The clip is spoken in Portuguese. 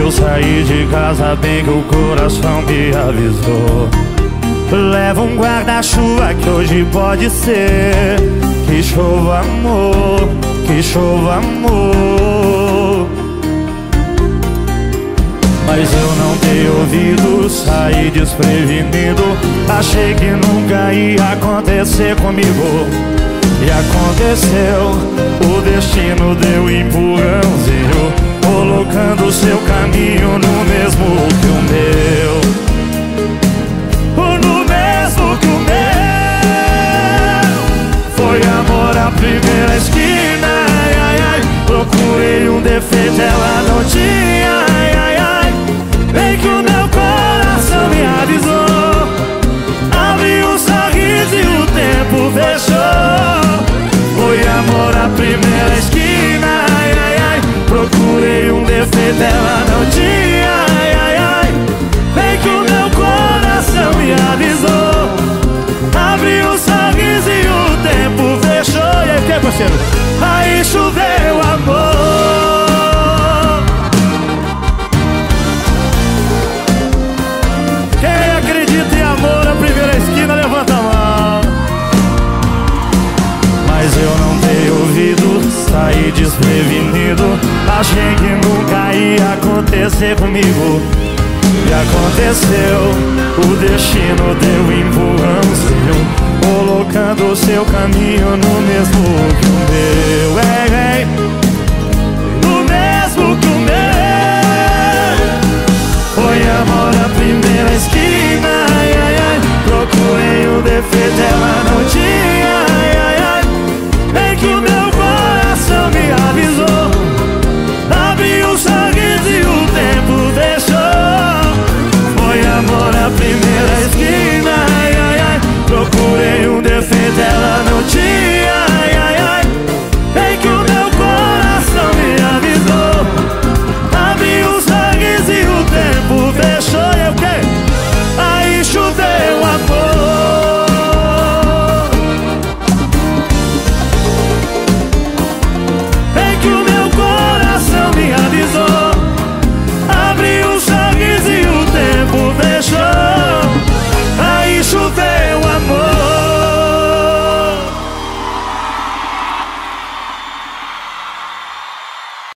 eu saí de casa bem que o coração me avisou. Leva um guarda-chuva que hoje pode ser. Que chova amor, que chova amor. Mas eu não dei ouvido, saí desprevenido. Achei que nunca ia acontecer comigo. E aconteceu, o destino deu empurrãozinho Colocando seu caminho no mesmo que o meu. Primeira esquina, ai, ai. Procurei um defeito, ela não tinha, um saí desprevenido. Achei que nunca ia acontecer comigo. E aconteceu, o destino deu empurrãozinho Colocando o seu caminho no mesmo que o meu